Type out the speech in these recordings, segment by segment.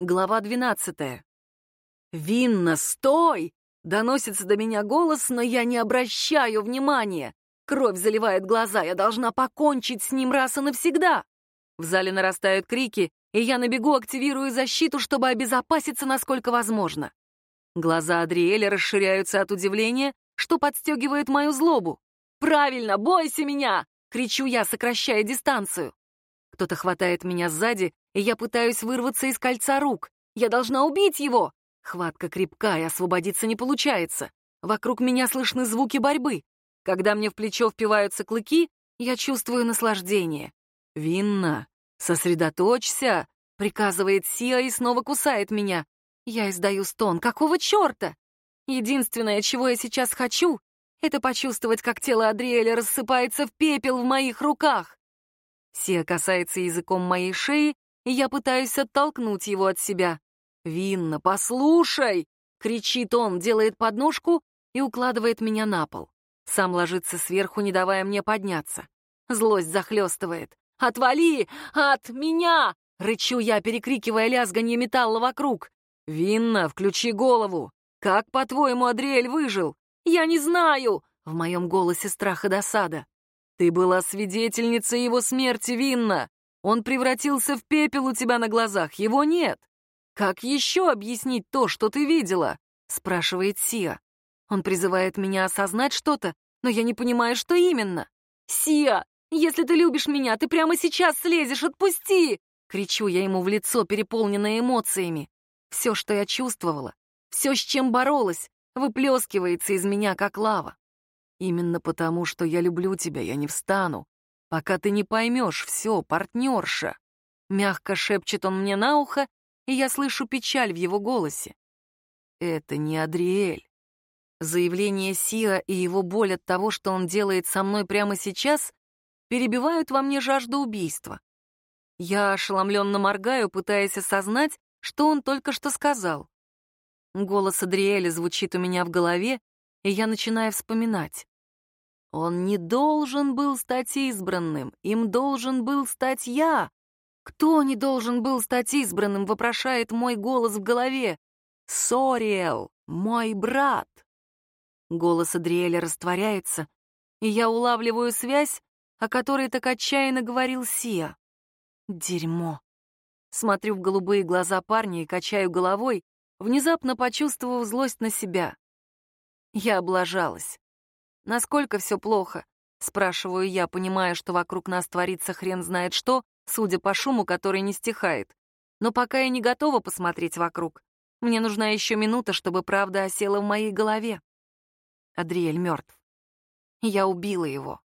Глава 12. «Винна, стой!» — доносится до меня голос, но я не обращаю внимания. Кровь заливает глаза, я должна покончить с ним раз и навсегда. В зале нарастают крики, и я на бегу активирую защиту, чтобы обезопаситься насколько возможно. Глаза Адриэля расширяются от удивления, что подстегивает мою злобу. «Правильно, бойся меня!» — кричу я, сокращая дистанцию. Кто-то хватает меня сзади, и я пытаюсь вырваться из кольца рук. Я должна убить его! Хватка крепкая, освободиться не получается. Вокруг меня слышны звуки борьбы. Когда мне в плечо впиваются клыки, я чувствую наслаждение. «Винна, сосредоточься!» — приказывает Сиа и снова кусает меня. Я издаю стон. «Какого черта?» Единственное, чего я сейчас хочу, это почувствовать, как тело Адриэля рассыпается в пепел в моих руках. Сия касается языком моей шеи, и я пытаюсь оттолкнуть его от себя. «Винна, послушай!» — кричит он, делает подножку и укладывает меня на пол. Сам ложится сверху, не давая мне подняться. Злость захлестывает. «Отвали! От меня!» — рычу я, перекрикивая лязганье металла вокруг. «Винна, включи голову! Как, по-твоему, Адриэль выжил?» «Я не знаю!» — в моем голосе страх и досада. Ты была свидетельницей его смерти, Винна. Он превратился в пепел у тебя на глазах, его нет. Как еще объяснить то, что ты видела? Спрашивает Сия. Он призывает меня осознать что-то, но я не понимаю, что именно. Сия, если ты любишь меня, ты прямо сейчас слезешь, отпусти! Кричу я ему в лицо, переполненное эмоциями. Все, что я чувствовала, все, с чем боролась, выплескивается из меня, как лава. Именно потому, что я люблю тебя, я не встану, пока ты не поймешь все, партнерша. Мягко шепчет он мне на ухо, и я слышу печаль в его голосе. Это не Адриэль. Заявление Сиа и его боль от того, что он делает со мной прямо сейчас, перебивают во мне жажду убийства. Я ошеломленно моргаю, пытаясь осознать, что он только что сказал. Голос Адриэля звучит у меня в голове, и я начинаю вспоминать. Он не должен был стать избранным, им должен был стать я. Кто не должен был стать избранным, вопрошает мой голос в голове. Сориэл, мой брат. Голос Адриэля растворяется, и я улавливаю связь, о которой так отчаянно говорил Сия. Дерьмо. Смотрю в голубые глаза парня и качаю головой, внезапно почувствовав злость на себя. Я облажалась. Насколько все плохо? Спрашиваю я, понимая, что вокруг нас творится хрен знает что, судя по шуму, который не стихает. Но пока я не готова посмотреть вокруг. Мне нужна еще минута, чтобы правда осела в моей голове. Адриэль мертв. Я убила его.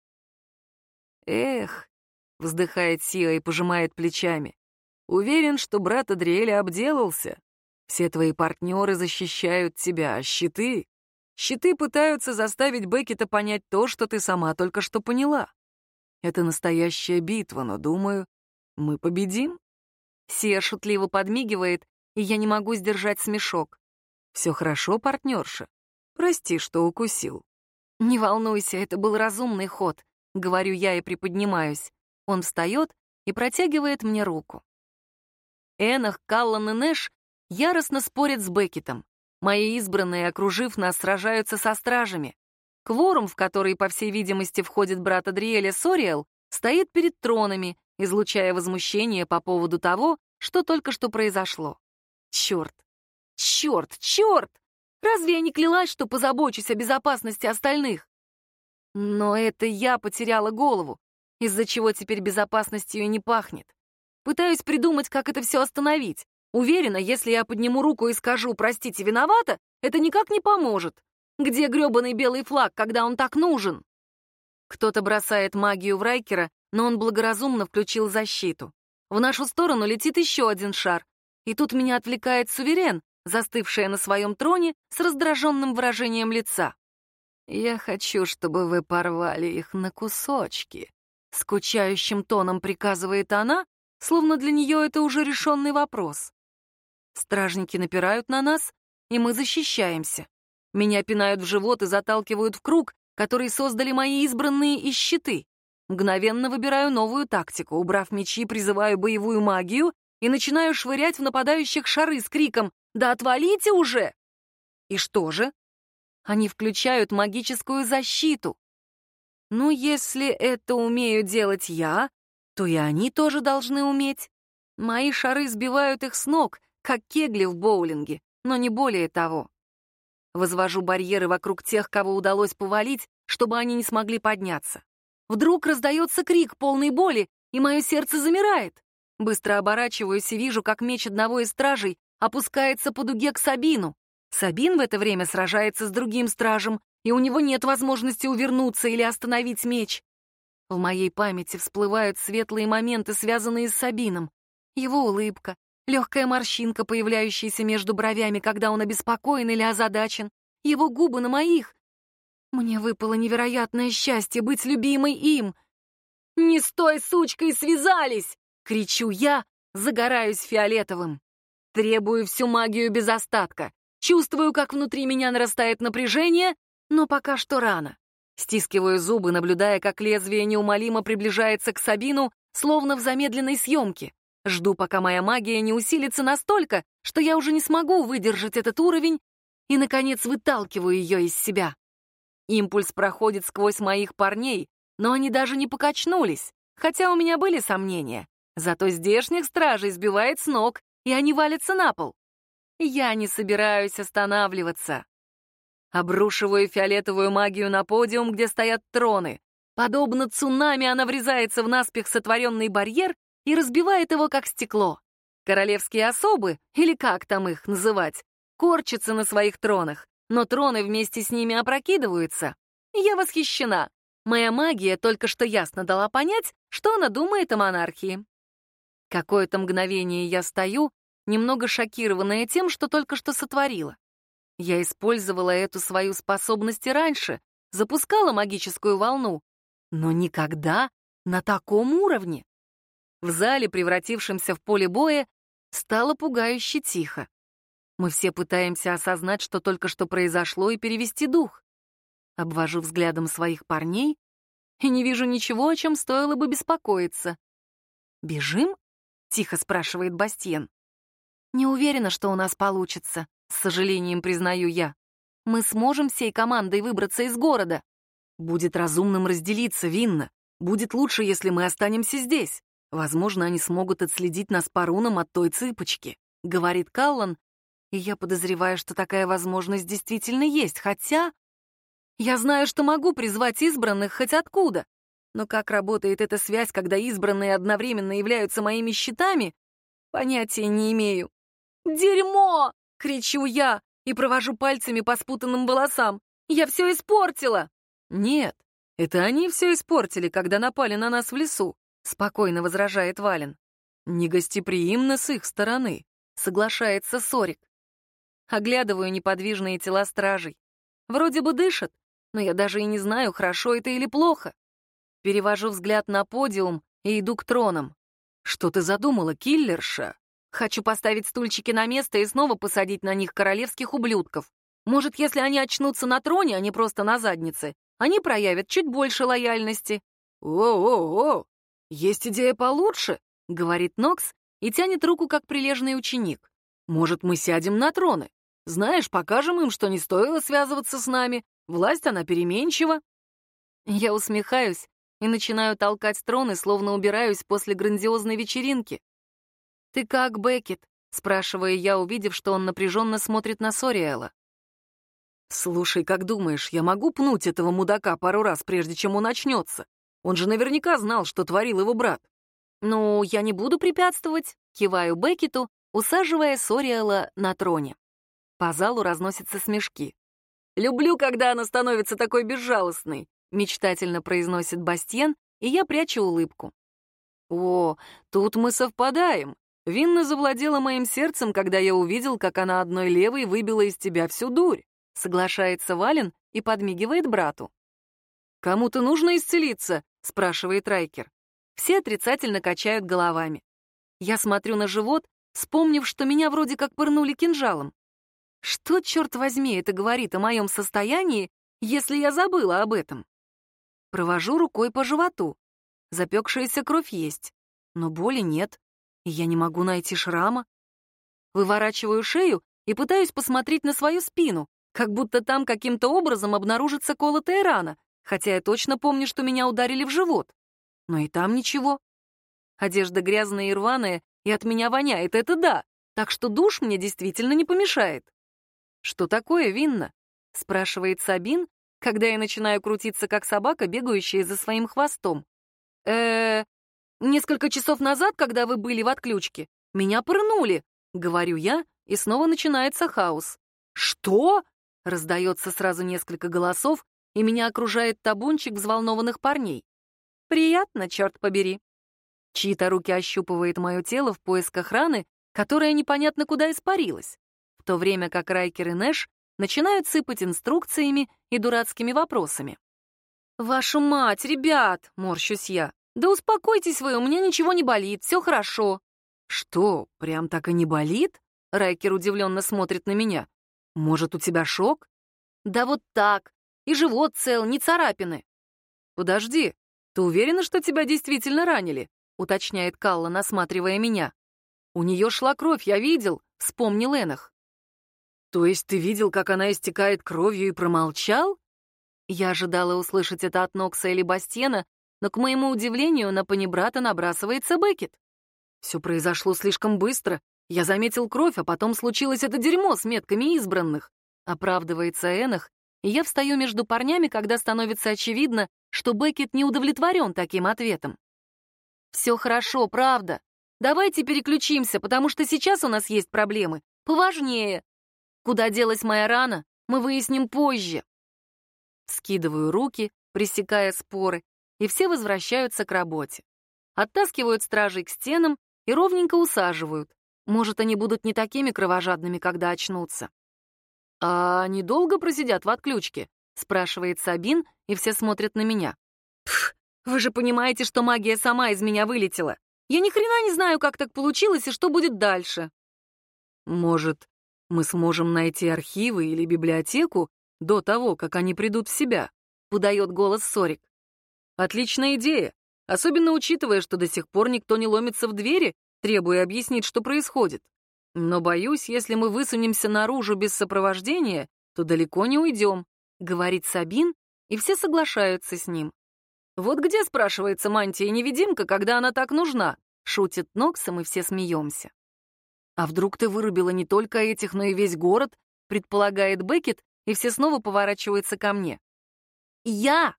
Эх, вздыхает Сиа и пожимает плечами. Уверен, что брат Адриэля обделался. Все твои партнеры защищают тебя, а щиты Щиты пытаются заставить Беккета понять то, что ты сама только что поняла. Это настоящая битва, но, думаю, мы победим. Сия шутливо подмигивает, и я не могу сдержать смешок. Все хорошо, партнерша. Прости, что укусил. Не волнуйся, это был разумный ход, говорю я и приподнимаюсь. Он встает и протягивает мне руку. Энах, Каллан и Нэш яростно спорят с Беккетом. Мои избранные, окружив нас, сражаются со стражами. Кворум, в который, по всей видимости, входит брат Адриэля Сориэл, стоит перед тронами, излучая возмущение по поводу того, что только что произошло. Черт! Черт! Черт! Разве я не клялась, что позабочусь о безопасности остальных? Но это я потеряла голову, из-за чего теперь безопасностью и не пахнет. Пытаюсь придумать, как это все остановить. Уверена, если я подниму руку и скажу «простите, виновата», это никак не поможет. Где грёбаный белый флаг, когда он так нужен? Кто-то бросает магию в Райкера, но он благоразумно включил защиту. В нашу сторону летит еще один шар. И тут меня отвлекает суверен, застывшая на своем троне с раздраженным выражением лица. «Я хочу, чтобы вы порвали их на кусочки», — скучающим тоном приказывает она, словно для нее это уже решенный вопрос. Стражники напирают на нас, и мы защищаемся. Меня пинают в живот и заталкивают в круг, который создали мои избранные из щиты. Мгновенно выбираю новую тактику. Убрав мечи, призываю боевую магию и начинаю швырять в нападающих шары с криком «Да отвалите уже!» И что же? Они включают магическую защиту. Ну, если это умею делать я, то и они тоже должны уметь. Мои шары сбивают их с ног, как кегли в боулинге, но не более того. Возвожу барьеры вокруг тех, кого удалось повалить, чтобы они не смогли подняться. Вдруг раздается крик полной боли, и мое сердце замирает. Быстро оборачиваюсь и вижу, как меч одного из стражей опускается по дуге к Сабину. Сабин в это время сражается с другим стражем, и у него нет возможности увернуться или остановить меч. В моей памяти всплывают светлые моменты, связанные с Сабином. Его улыбка, легкая морщинка, появляющаяся между бровями, когда он обеспокоен или озадачен, его губы на моих. Мне выпало невероятное счастье быть любимой им. «Не с той сучкой связались!» — кричу я, загораюсь фиолетовым. Требую всю магию без остатка. Чувствую, как внутри меня нарастает напряжение, но пока что рано. Стискиваю зубы, наблюдая, как лезвие неумолимо приближается к Сабину, словно в замедленной съемке. Жду, пока моя магия не усилится настолько, что я уже не смогу выдержать этот уровень, и, наконец, выталкиваю ее из себя. Импульс проходит сквозь моих парней, но они даже не покачнулись, хотя у меня были сомнения. Зато здешних стражей сбивает с ног, и они валятся на пол. Я не собираюсь останавливаться. Обрушиваю фиолетовую магию на подиум, где стоят троны. Подобно цунами она врезается в наспех сотворенный барьер и разбивает его, как стекло. Королевские особы, или как там их называть, корчатся на своих тронах, но троны вместе с ними опрокидываются. Я восхищена. Моя магия только что ясно дала понять, что она думает о монархии. Какое-то мгновение я стою, немного шокированная тем, что только что сотворила. Я использовала эту свою способность и раньше, запускала магическую волну, но никогда на таком уровне. В зале, превратившемся в поле боя, стало пугающе тихо. Мы все пытаемся осознать, что только что произошло, и перевести дух. Обвожу взглядом своих парней и не вижу ничего, о чем стоило бы беспокоиться. «Бежим?» — тихо спрашивает Бастиен. «Не уверена, что у нас получится», — с сожалением признаю я. «Мы сможем всей командой выбраться из города». «Будет разумным разделиться, Винна. Будет лучше, если мы останемся здесь. Возможно, они смогут отследить нас по рунам от той цыпочки», — говорит Каллан, и я подозреваю, что такая возможность действительно есть, хотя... Я знаю, что могу призвать избранных хоть откуда, но как работает эта связь, когда избранные одновременно являются моими щитами, понятия не имею. «Дерьмо!» — кричу я и провожу пальцами по спутанным волосам. «Я все испортила!» «Нет, это они все испортили, когда напали на нас в лесу. — спокойно возражает Вален. «Негостеприимно с их стороны», — соглашается Сорик. Оглядываю неподвижные тела стражей. Вроде бы дышат, но я даже и не знаю, хорошо это или плохо. Перевожу взгляд на подиум и иду к тронам. «Что ты задумала, киллерша?» Хочу поставить стульчики на место и снова посадить на них королевских ублюдков. Может, если они очнутся на троне, а не просто на заднице, они проявят чуть больше лояльности. «О-о-о!» «Есть идея получше», — говорит Нокс и тянет руку, как прилежный ученик. «Может, мы сядем на троны? Знаешь, покажем им, что не стоило связываться с нами. Власть, она переменчива». Я усмехаюсь и начинаю толкать троны, словно убираюсь после грандиозной вечеринки. «Ты как, Беккет?» — спрашиваю я, увидев, что он напряженно смотрит на Сориэла. «Слушай, как думаешь, я могу пнуть этого мудака пару раз, прежде чем он начнется? Он же наверняка знал, что творил его брат. «Ну, я не буду препятствовать», — киваю Беккету, усаживая Сориэла на троне. По залу разносятся смешки. «Люблю, когда она становится такой безжалостной», — мечтательно произносит Бастьен, и я прячу улыбку. «О, тут мы совпадаем. Винна завладела моим сердцем, когда я увидел, как она одной левой выбила из тебя всю дурь», — соглашается Вален и подмигивает брату. «Кому-то нужно исцелиться?» — спрашивает Райкер. Все отрицательно качают головами. Я смотрю на живот, вспомнив, что меня вроде как пырнули кинжалом. Что, черт возьми, это говорит о моем состоянии, если я забыла об этом? Провожу рукой по животу. Запекшаяся кровь есть, но боли нет. и я не могу найти шрама. Выворачиваю шею и пытаюсь посмотреть на свою спину, как будто там каким-то образом обнаружится колотая рана, хотя я точно помню, что меня ударили в живот. Но и там ничего. Одежда грязная и рваная, и от меня воняет, это да, так что душ мне действительно не помешает. «Что такое, Винна?» — спрашивает Сабин, когда я начинаю крутиться, как собака, бегающая за своим хвостом. э несколько часов назад, когда вы были в отключке, меня пырнули», — говорю я, и снова начинается хаос. «Что?» — раздается сразу несколько голосов, и меня окружает табунчик взволнованных парней. «Приятно, черт побери». Чьи-то руки ощупывает мое тело в поисках раны, которая непонятно куда испарилась, в то время как Райкер и Нэш начинают сыпать инструкциями и дурацкими вопросами. «Вашу мать, ребят!» — морщусь я. «Да успокойтесь вы, у меня ничего не болит, все хорошо». «Что, прям так и не болит?» Райкер удивленно смотрит на меня. «Может, у тебя шок?» «Да вот так. И живот цел, не царапины». «Подожди, ты уверена, что тебя действительно ранили?» уточняет Калла, насматривая меня. «У нее шла кровь, я видел», — вспомнил Энах. «То есть ты видел, как она истекает кровью и промолчал?» Я ожидала услышать это от Нокса или Бастена, но, к моему удивлению, на панибрата набрасывается Бекет. Все произошло слишком быстро. Я заметил кровь, а потом случилось это дерьмо с метками избранных. Оправдывается Энах, я встаю между парнями, когда становится очевидно, что Бекет не удовлетворен таким ответом. «Все хорошо, правда. Давайте переключимся, потому что сейчас у нас есть проблемы. Поважнее. Куда делась моя рана, мы выясним позже». Скидываю руки, пресекая споры, и все возвращаются к работе. Оттаскивают стражей к стенам и ровненько усаживают. Может, они будут не такими кровожадными, когда очнутся. «А они долго просидят в отключке?» — спрашивает Сабин, и все смотрят на меня. «Пф, вы же понимаете, что магия сама из меня вылетела. Я ни хрена не знаю, как так получилось и что будет дальше». «Может, мы сможем найти архивы или библиотеку до того, как они придут в себя?» — выдает голос Сорик. «Отличная идея, особенно учитывая, что до сих пор никто не ломится в двери, требуя объяснить, что происходит. Но, боюсь, если мы высунемся наружу без сопровождения, то далеко не уйдем», — говорит Сабин, и все соглашаются с ним. «Вот где, спрашивается, мантия-невидимка, когда она так нужна?» — шутит Ноксом, и все смеемся. «А вдруг ты вырубила не только этих, но и весь город?» — предполагает Бекет, и все снова поворачиваются ко мне. «Я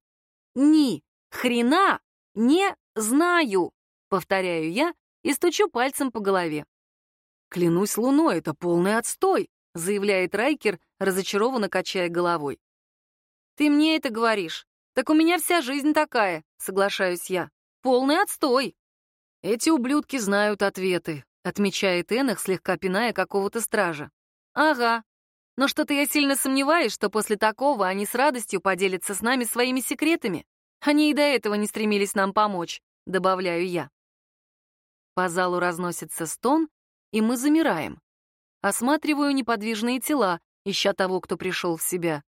ни хрена не знаю!» — повторяю я и стучу пальцем по голове. «Клянусь луной, это полный отстой!» — заявляет Райкер, разочарованно качая головой. «Ты мне это говоришь? Так у меня вся жизнь такая», — соглашаюсь я. «Полный отстой». «Эти ублюдки знают ответы», — отмечает Энах, слегка пиная какого-то стража. «Ага. Но что-то я сильно сомневаюсь, что после такого они с радостью поделятся с нами своими секретами. Они и до этого не стремились нам помочь», — добавляю я. По залу разносится стон, и мы замираем. Осматриваю неподвижные тела, ища того, кто пришел в себя.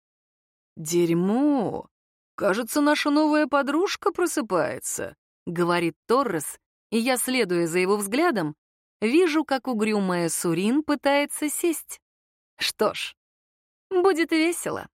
«Дерьмо!» «Кажется, наша новая подружка просыпается», — говорит Торрес, и я, следуя за его взглядом, вижу, как угрюмая Сурин пытается сесть. Что ж, будет весело.